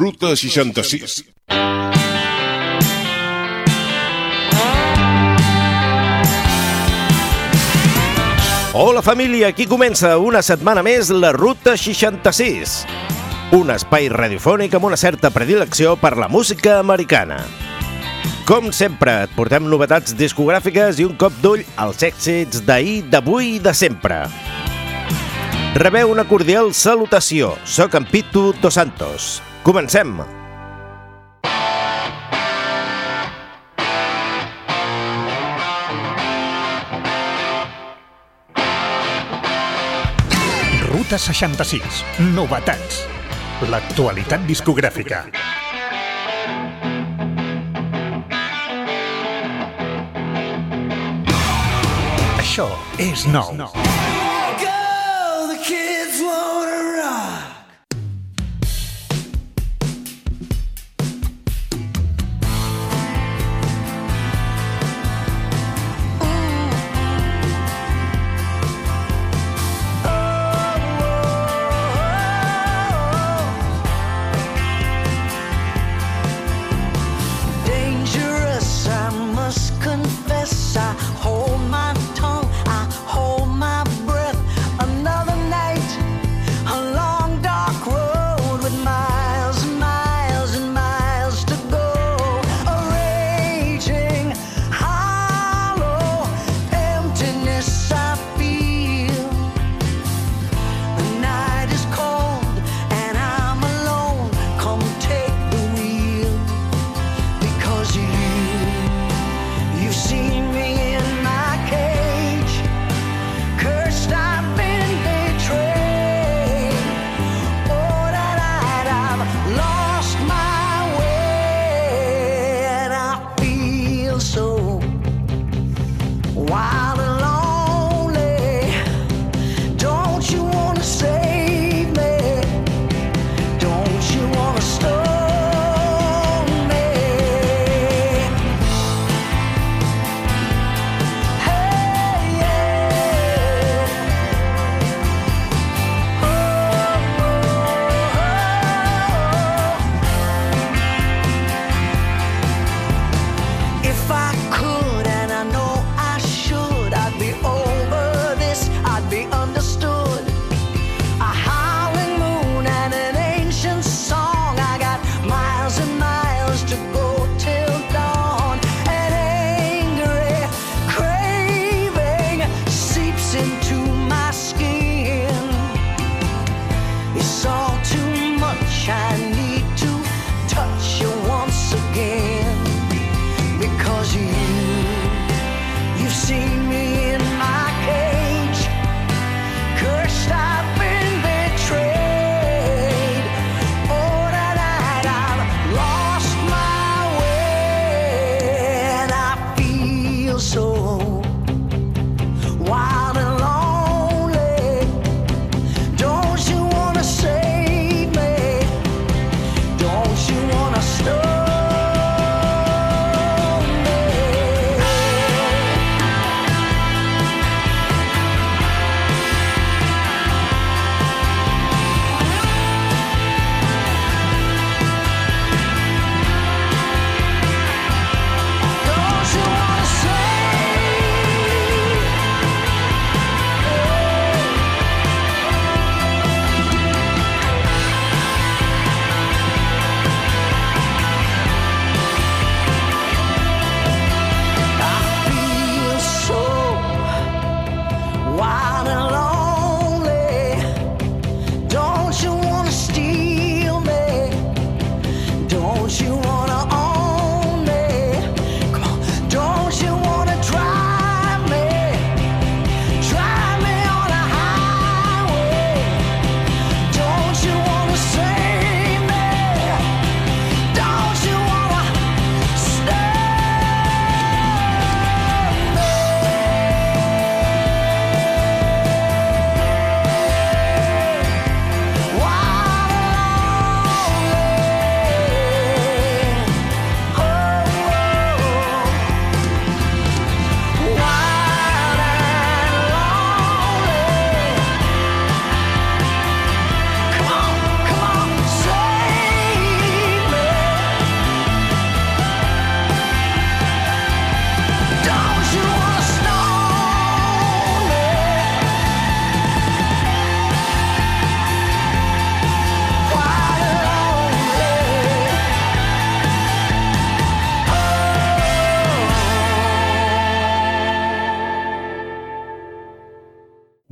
Ruta 66. Hola família, aquí comença una setmana més la Ruta 66. Un espai radiofònic amb una certa predilecció per la música americana. Com sempre, et portem novetats discogràfiques i un cop d'ull als èxits d'ahir, d'avui i de sempre. Rebeu una cordial salutació. Soc en Pitu Dos Santos. Comencem! Ruta 66. Novetats. L'actualitat discogràfica. Això és nou.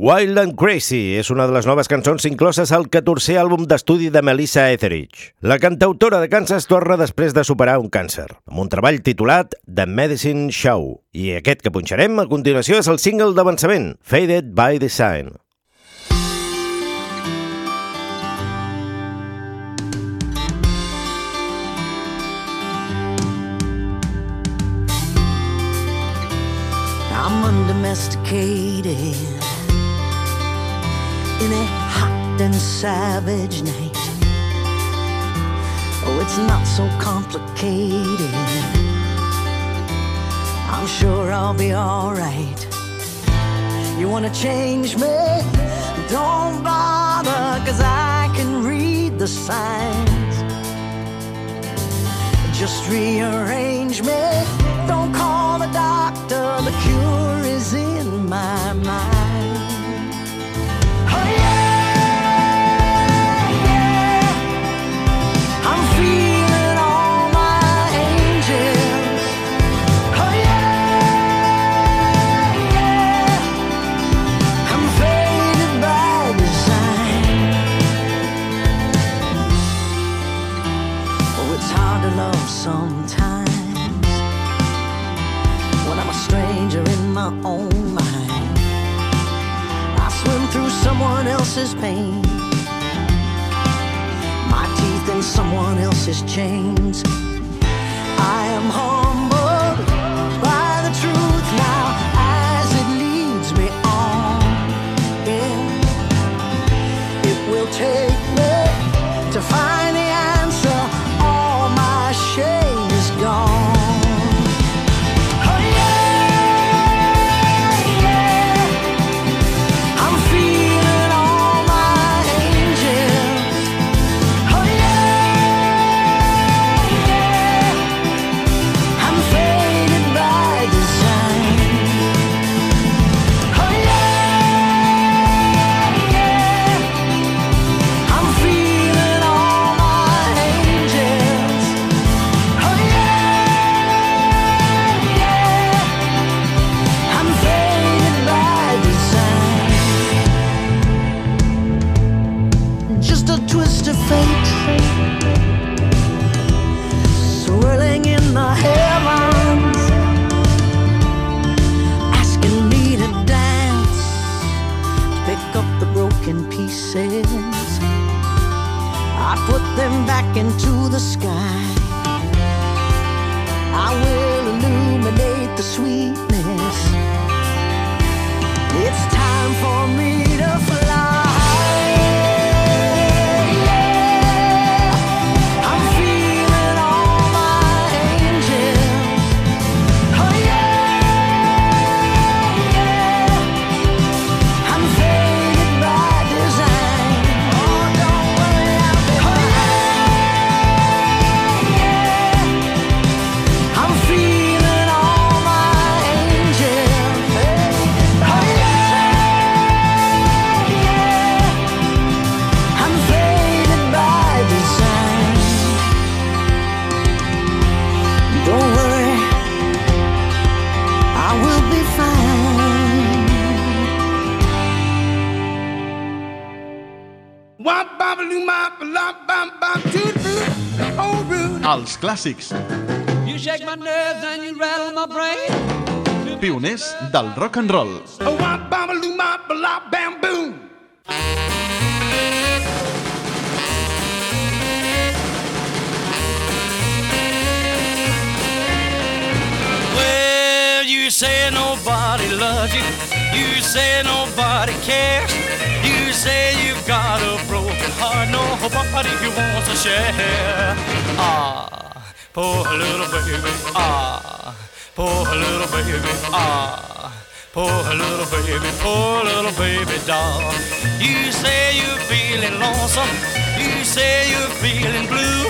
Wild and Crazy és una de les noves cançons incloses al 14è àlbum d'estudi de Melissa Etheridge. La cantautora de Kansas torna després de superar un càncer, amb un treball titulat The Medicine Show. I aquest que punxarem a continuació és el single d'avançament, Faded by Design. I'm undomesticated hot and savage night. Oh, it's not so complicated. I'm sure I'll be alright. You wanna change me? Don't bother, cause I can read the signs. Just rearrange me. Don't call the doctor, the cure is in my mind. Else's pain, my teeth in someone else's chains. I am humbled brain. pioners del rock and roll. Well, you say nobody loves you. You say nobody cares. You say you've got a broken heart, nobody wants to share. Ah, poor little baby. Ah, poor little baby. Ah. Poor little baby, poor little baby doll. You say you're feeling lonesome. You say you're feeling blue.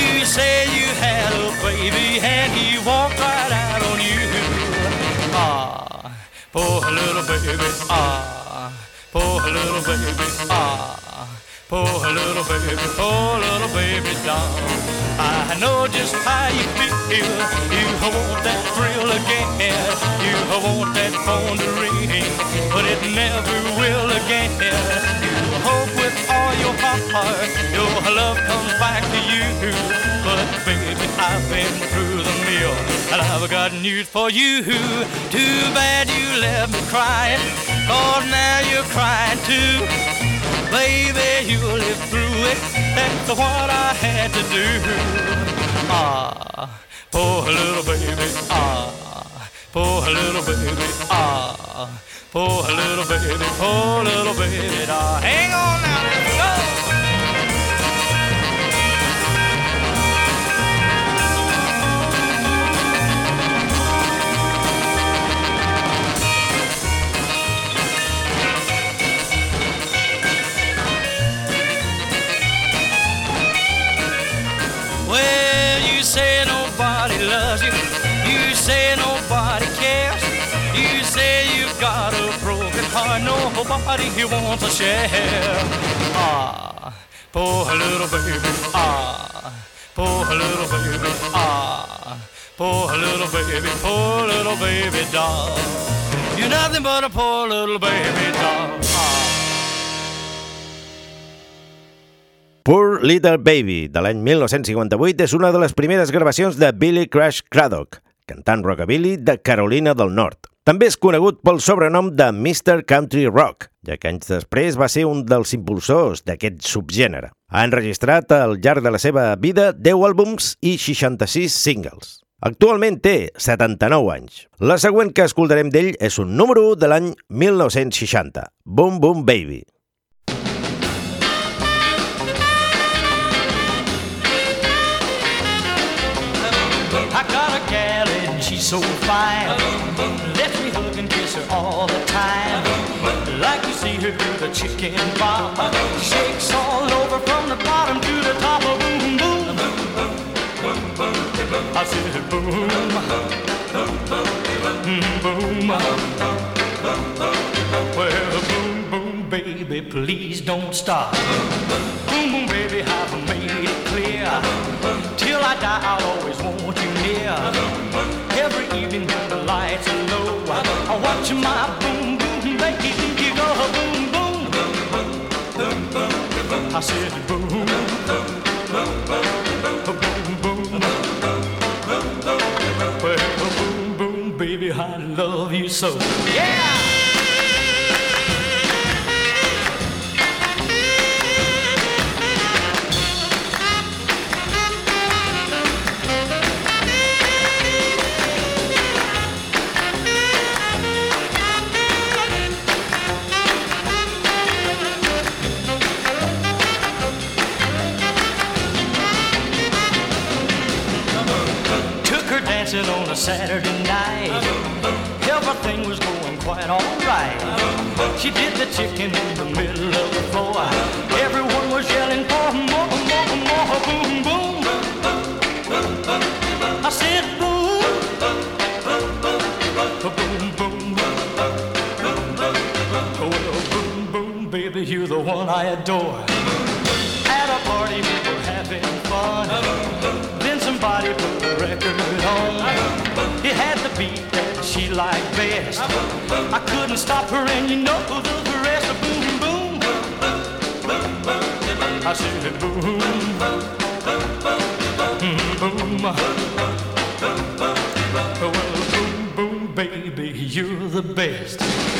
You say you had a baby and he walked right out on you. Ah, poor little baby. Ah, poor little baby. Ah, poor little baby, poor little baby doll. I know just how you feel. You, want that thrill again. You want that phone to ring, but it never will again. You hope with all your heart your love comes back to you. But baby, I've been through the mill and I've got news for you. Too bad you left me crying, cause now you're crying too. Baby, you live through it. That's what I had to do. Ah, poor little baby. Ah, poor little baby. Ah, poor little baby. Poor little baby. Ah, hang on now. Heart. Nobody wants to share. Ah, poor little baby. Ah, poor little baby. Ah, poor little baby. Poor little baby doll. You're nothing but a poor little baby doll. Ah. Poor Little Baby, de l'any 1958, és una de les primeres gravacions de Billy Crash Craddock, cantant rockabilly de Carolina del Nord. També és conegut pel sobrenom de Mr. Country Rock, ja que anys després va ser un dels impulsors d'aquest subgènere. Ha enregistrat al llarg de la seva vida 10 àlbums i 66 singles. Actualment té 79 anys. La següent que escoltarem d'ell és un número 1 de l'any 1960, Boom Boom Baby. I got a gal and she's so fine. Her do the chicken pop. Shakes all over from the bottom to the top of boom boom. boom boom boom. I said boom, Mm, boom. Well, boom boom baby, please don't stop. Boom boom baby, I've made it clear. Till I die, I'll always want you near. Every evening when the lights are low, I watch my boom boom baby I said boom, boom boom. Boom, boom, boom, boom. Well, boom boom baby, I love you so. Yeah. Dancing on a Saturday night. Everything was going quite alright. She did the chicken in the middle of the floor. Everyone was yelling for more, more, more, boom, boom. I said boom, boom, boom. Well, boom, boom, baby, you're the one I adore. Liked best. I couldn't stop her, and you know the rest. Boom, boom. I said boom, Mm, boom. Well, boom, boom, baby, you're the best.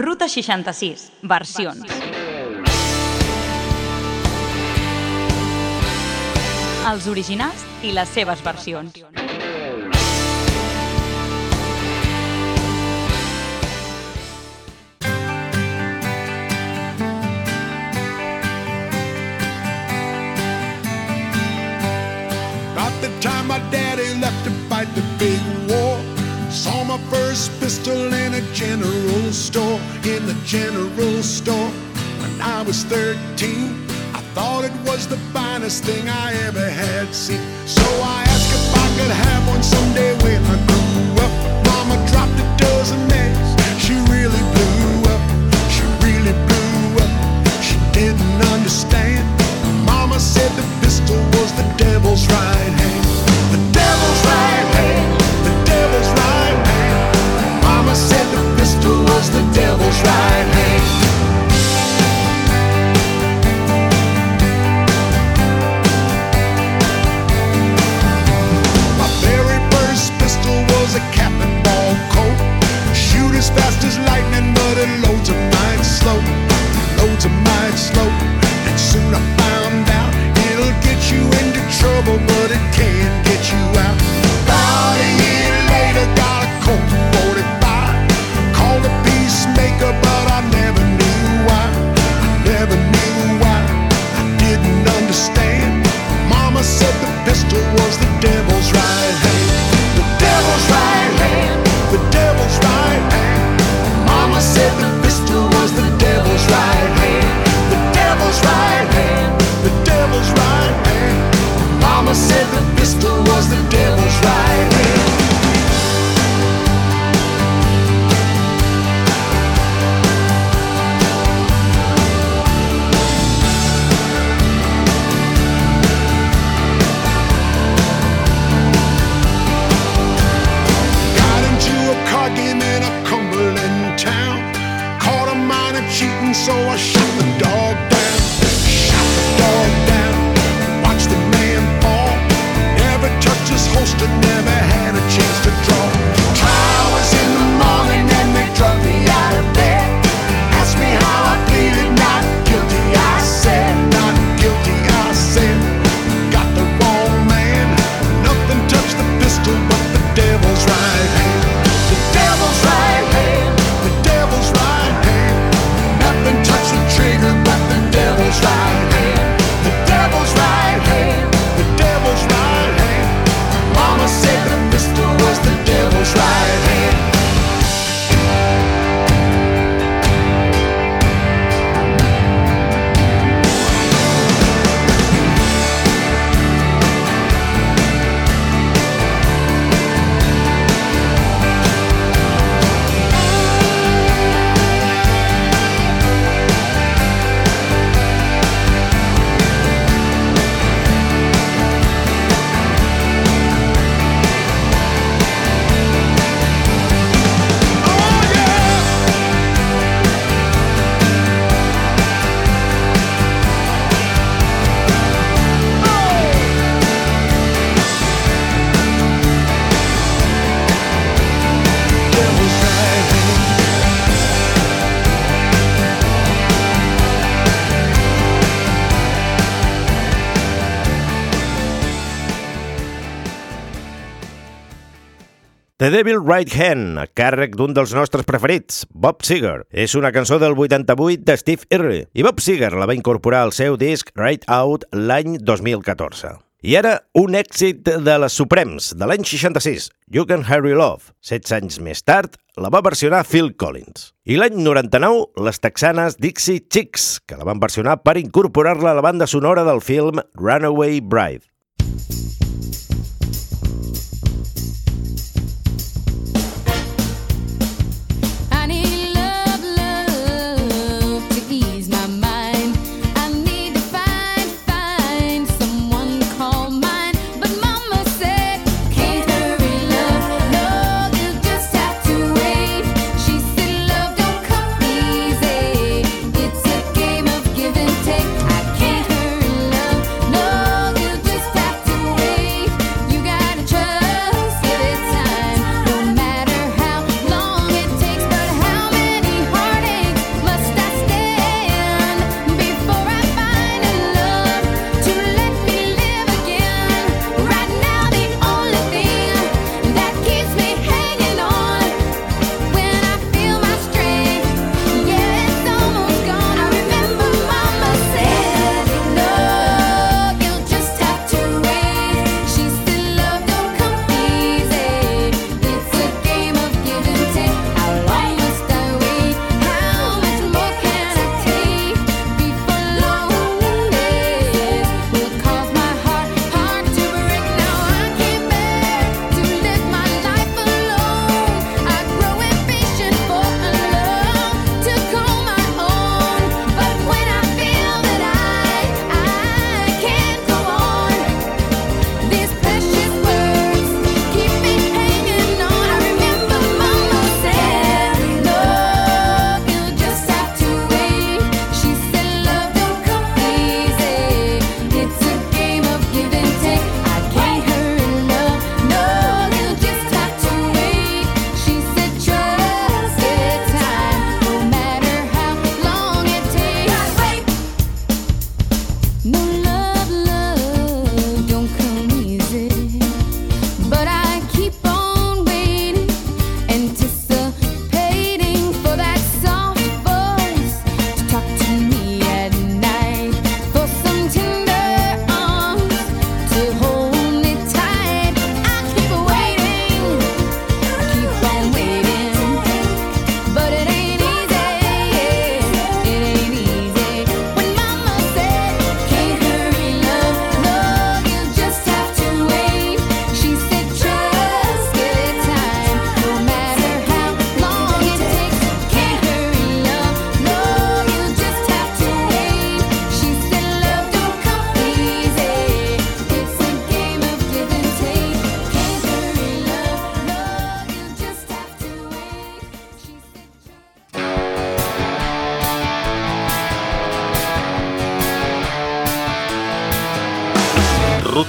Ruta 66, versions. Els originals i les seves versions. The time my daddy left to fight the big war. Saw my first pistol in a general general store, in the general store. When I was 13, I thought it was the finest thing I ever had seen. So I asked if I could have one someday when I grew up. Mama dropped a dozen eggs, she really blew up. She really blew up. She didn't understand. Mama said the pistol was the devil. The Devil Right Hand, a càrrec d'un dels nostres preferits, Bob Seger. És una cançó del 88 de Steve Irry i Bob Seger la va incorporar al seu disc Right Out l'any 2014. I ara un èxit de les Supremes de l'any 66, You Can Harry Love. 16 anys més tard la va versionar Phil Collins. I l'any 99, les texanes Dixie Chicks, que la van versionar per incorporar-la a la banda sonora del film Runaway Bride.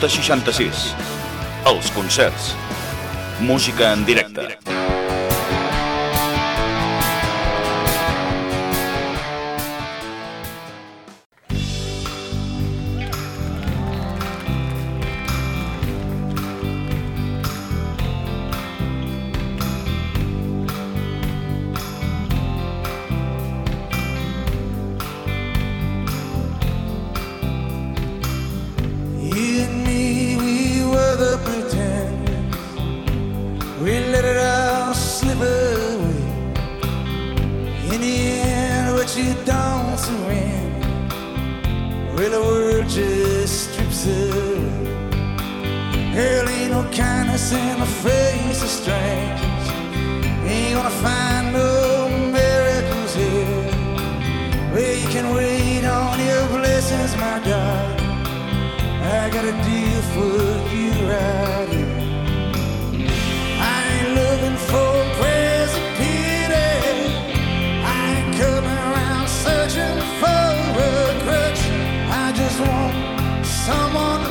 Ruta 66. Els concerts. Música en directe. Hell ain't no kindness in the face of strangers. Ain't gonna find no miracles here. Where you can wait on your blessings, my God. I got a deal for you right here. I ain't looking for pity. I ain't coming around searching for. I just want someone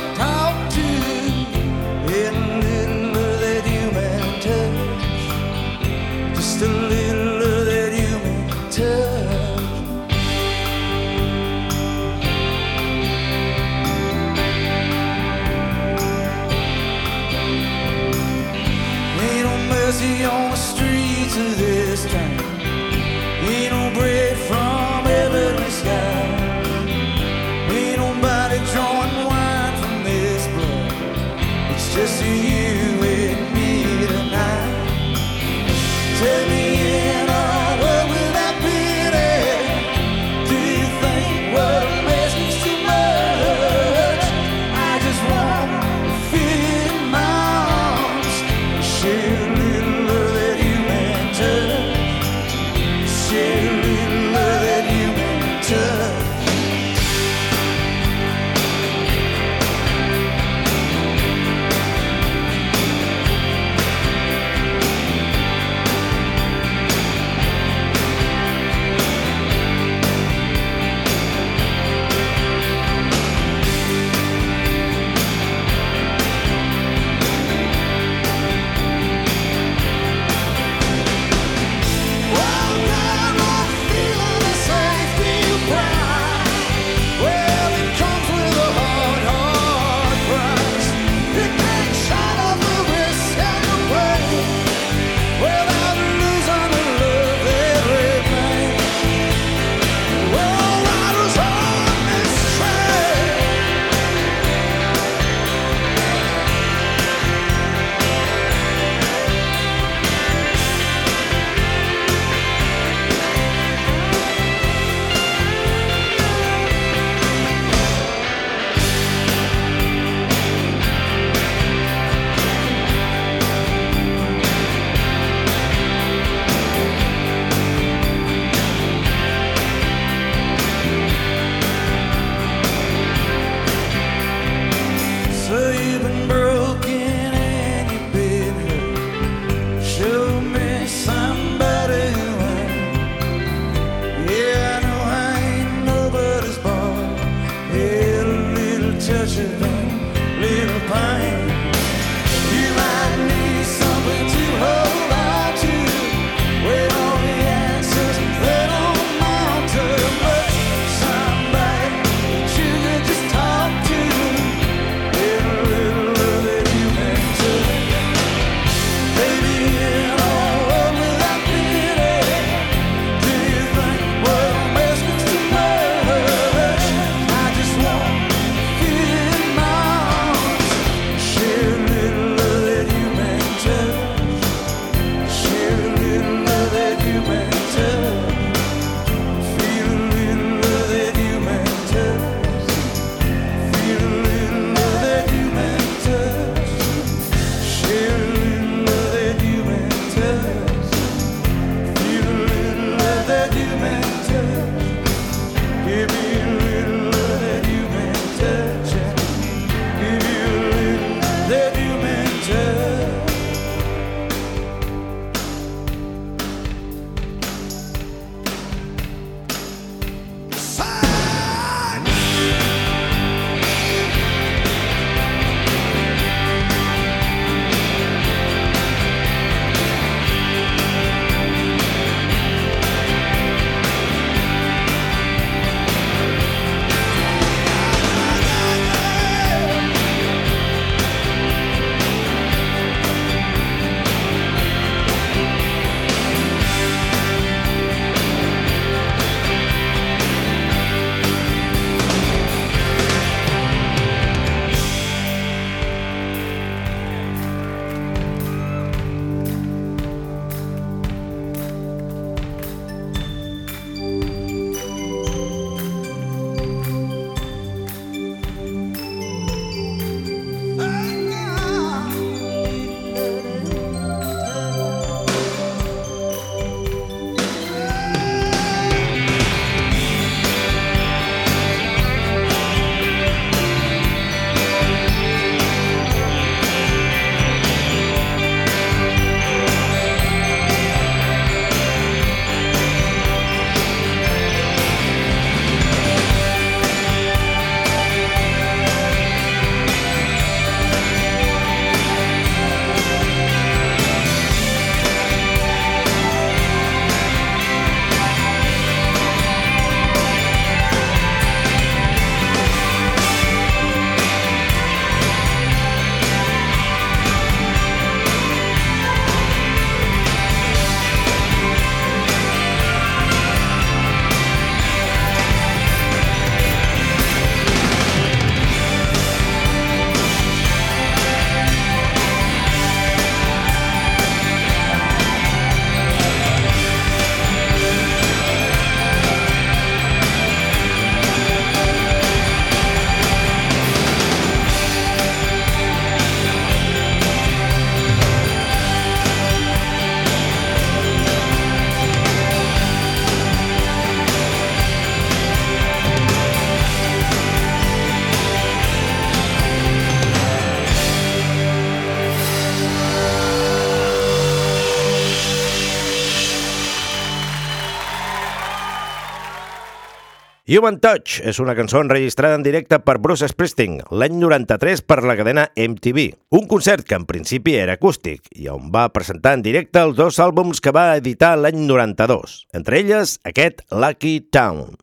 Human Touch és una cançó enregistrada en directe per Bruce Springsteen l'any 93 per la cadena MTV. Un concert que en principi era acústic i on va presentar en directe els dos àlbums que va editar l'any 92, entre elles aquest Lucky Town.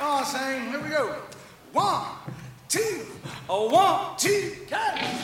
Oh, same. Here we go. One, two, oh, one, two, three.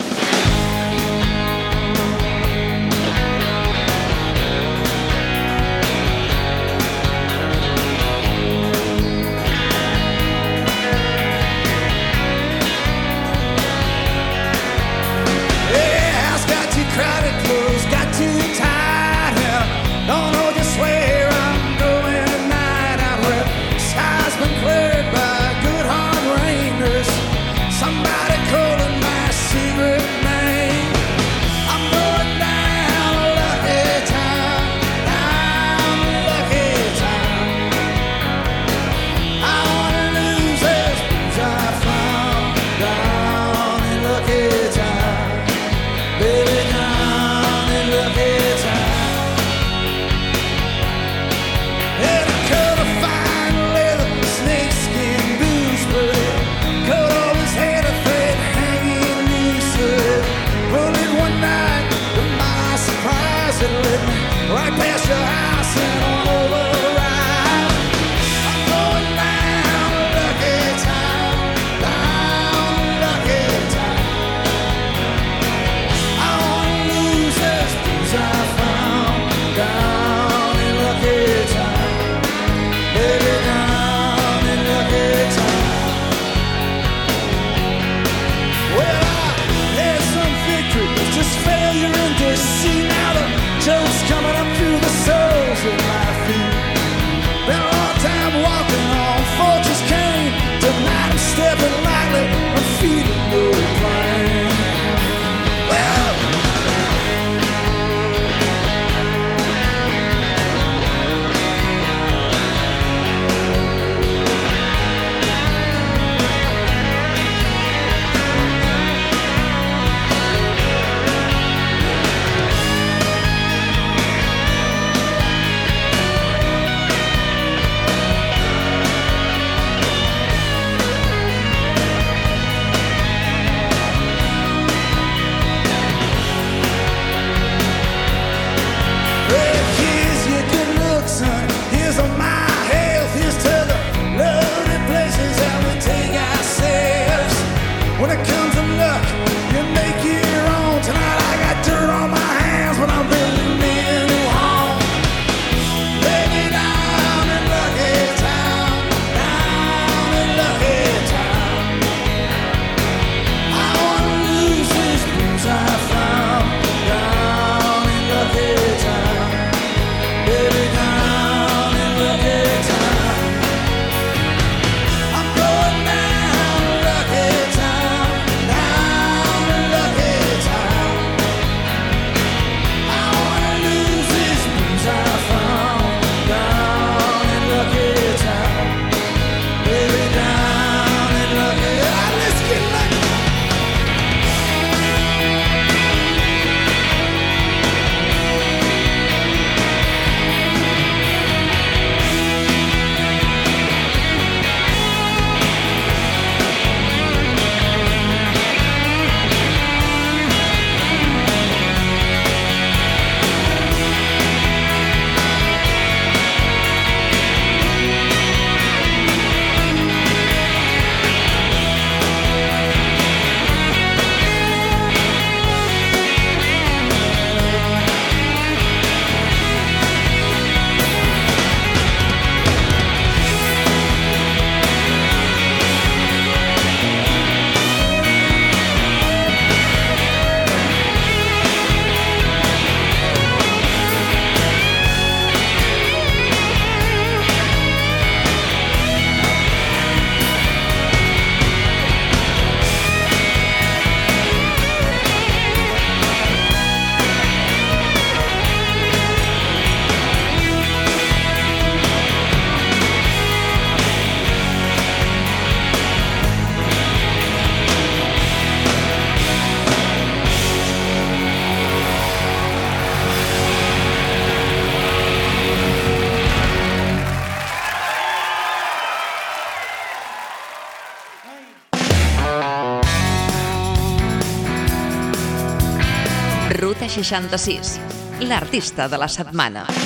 66, l'artista de la setmana.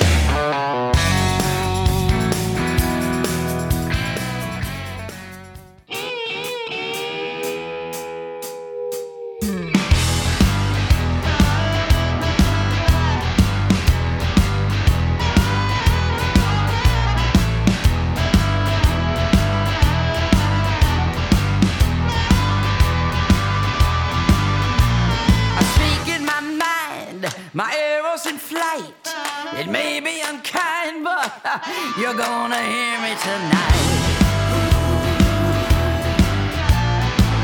My arrows in flight. It may be unkind, but you're gonna hear me tonight.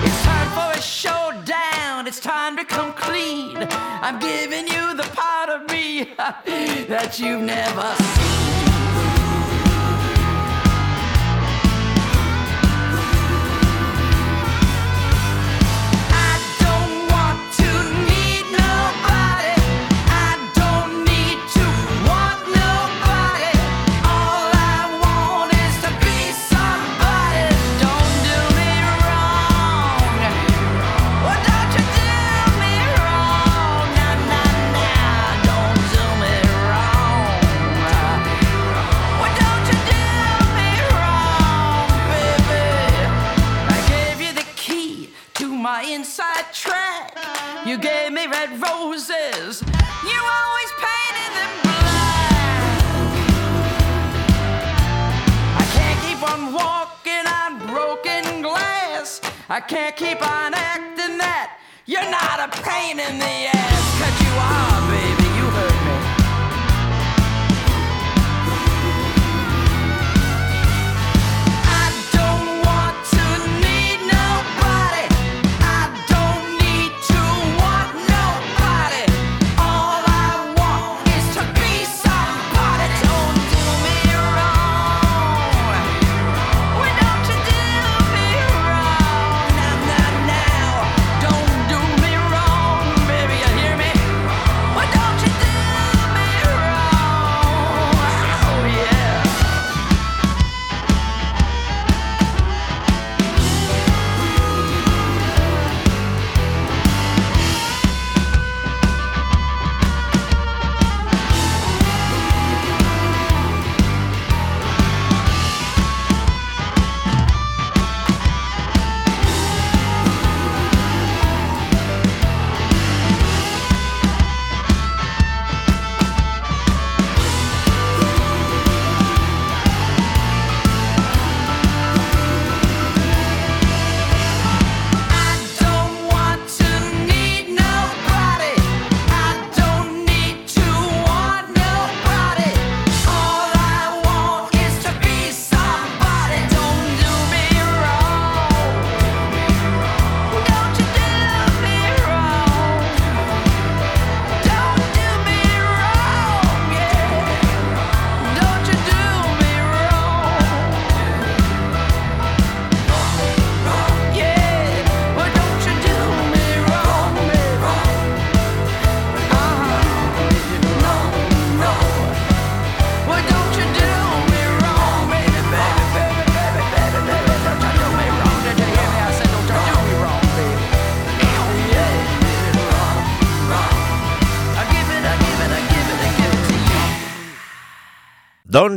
It's time for a showdown. It's time to come clean. I'm giving you the part of me that you've never seen. Me red roses. You always painted them black. I can't keep on walking on broken glass. I can't keep on acting that you're not a pain in the ass. Cause you are, baby.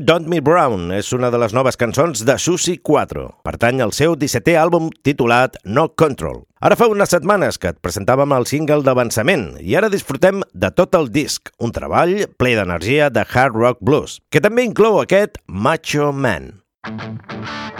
Don't Me Brown és una de les noves cançons de Susi 4. Pertany al seu 17è àlbum titulat No Control. Ara fa unes setmanes que et presentàvem el single d'avançament i ara disfrutem de tot el disc, un treball ple d'energia de hard rock blues, que també inclou aquest Macho Man. You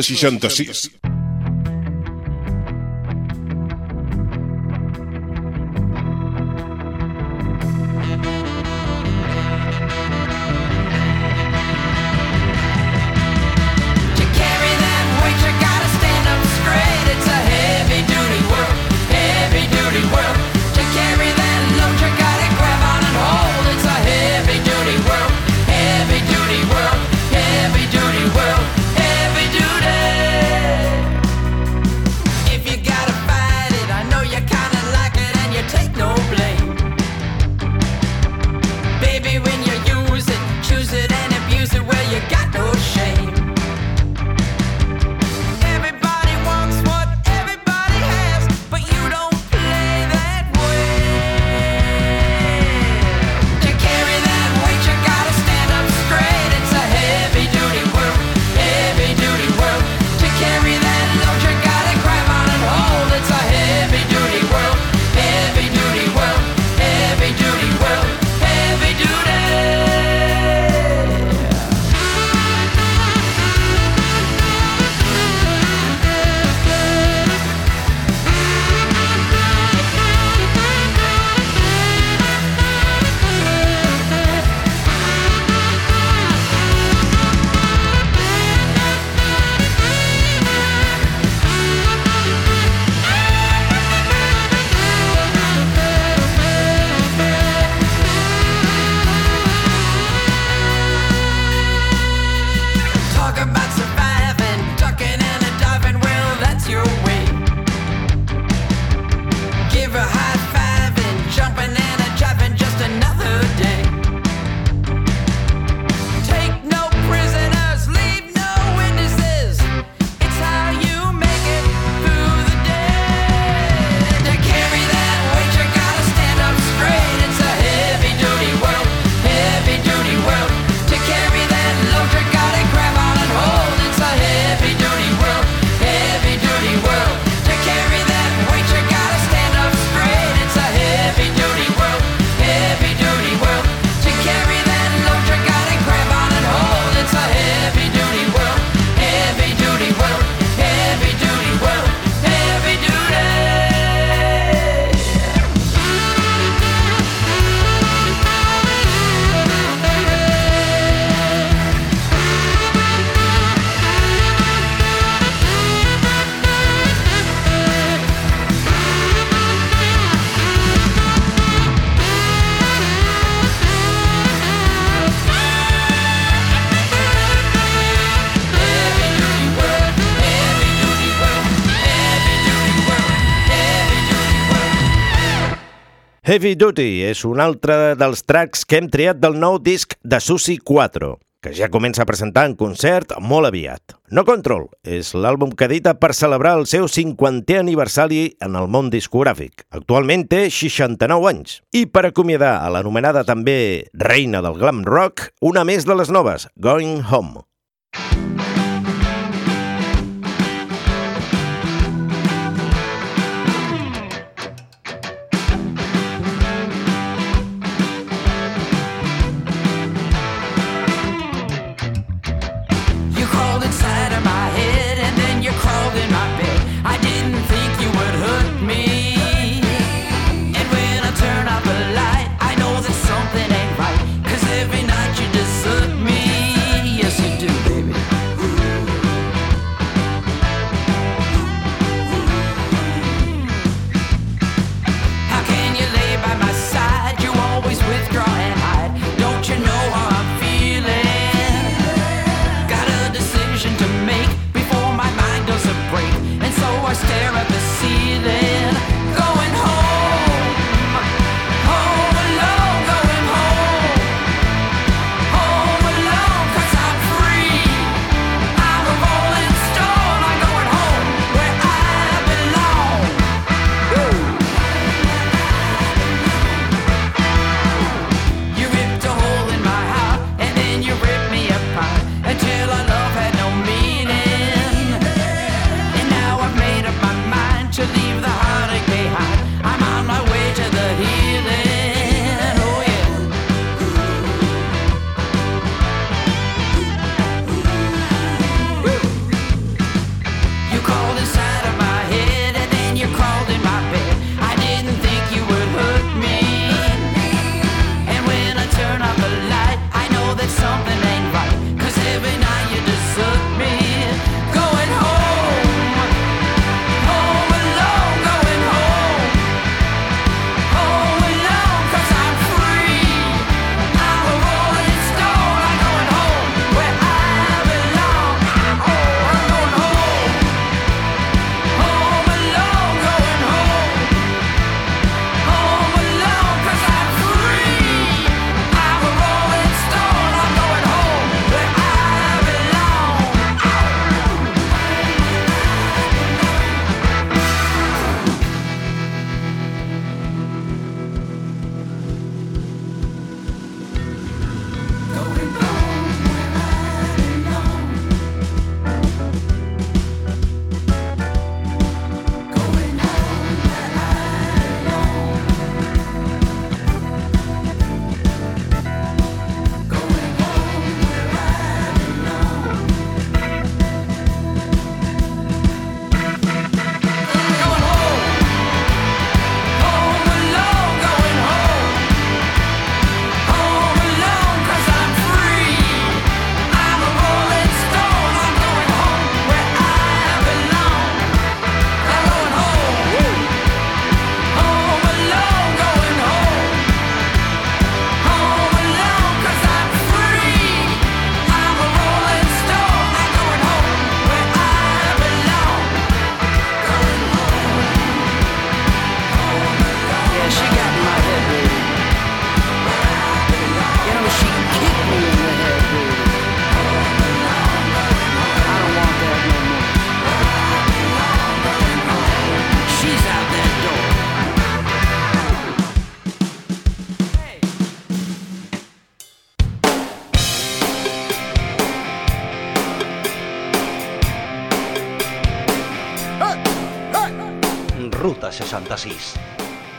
166. Heavy Duty és un altre dels tracks que hem triat del nou disc de Susi 4, que ja comença a presentar en concert molt aviat. No Control és l'àlbum que edita per celebrar el seu 50è aniversari en el món discogràfic. Actualment té 69 anys. I per acomiadar a l'anomenada també reina del glam rock, una més de les noves, Going Home.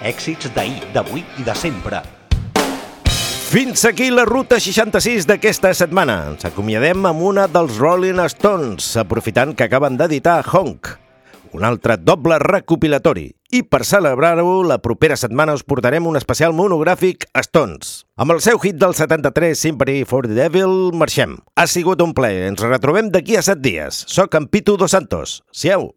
èxits d'ahir, d'avui i de sempre. Fins aquí la ruta 66 d'aquesta setmana. Ens acomiadem amb una dels Rolling Stones, aprofitant que acaben d'editar Honk, un altre doble recopilatori. I per celebrar-ho, la propera setmana us portarem un especial monogràfic Stones. Amb el seu hit del 73, Sympathy for the Devil, marxem. Ha sigut un plaer. Ens retrobem d'aquí a 7 dies. Soc en Pitu Dos Santos. Siau!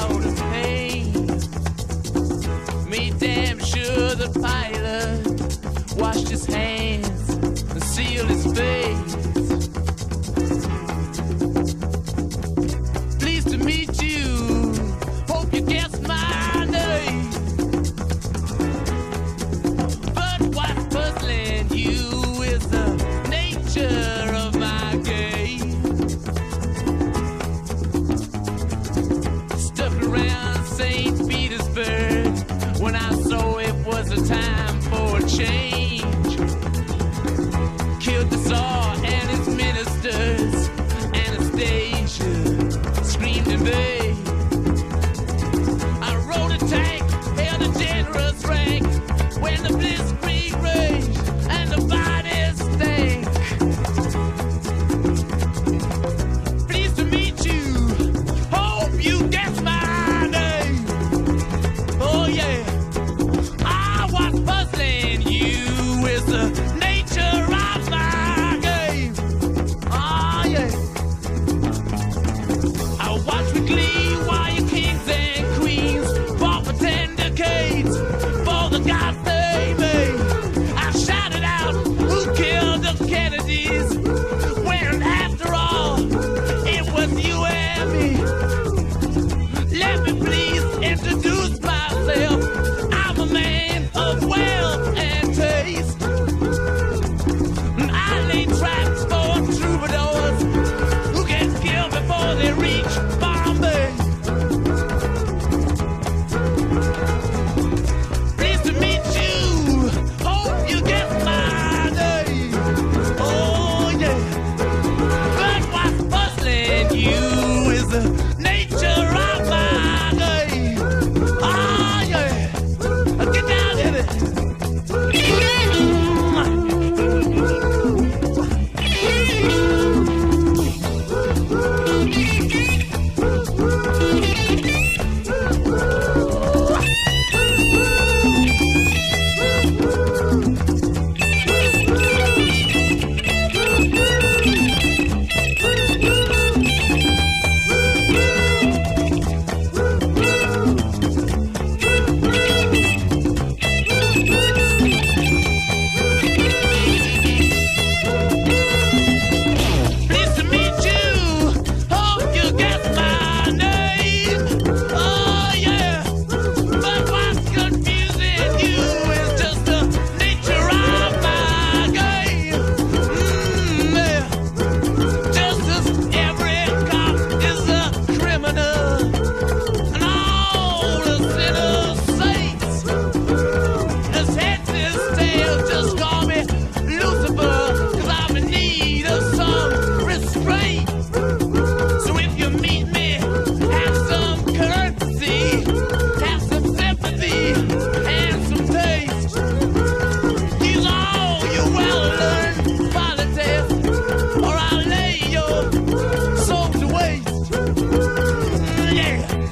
out of pain. Me damn sure the pilot washed his hands and sealed his face.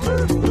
Thank you.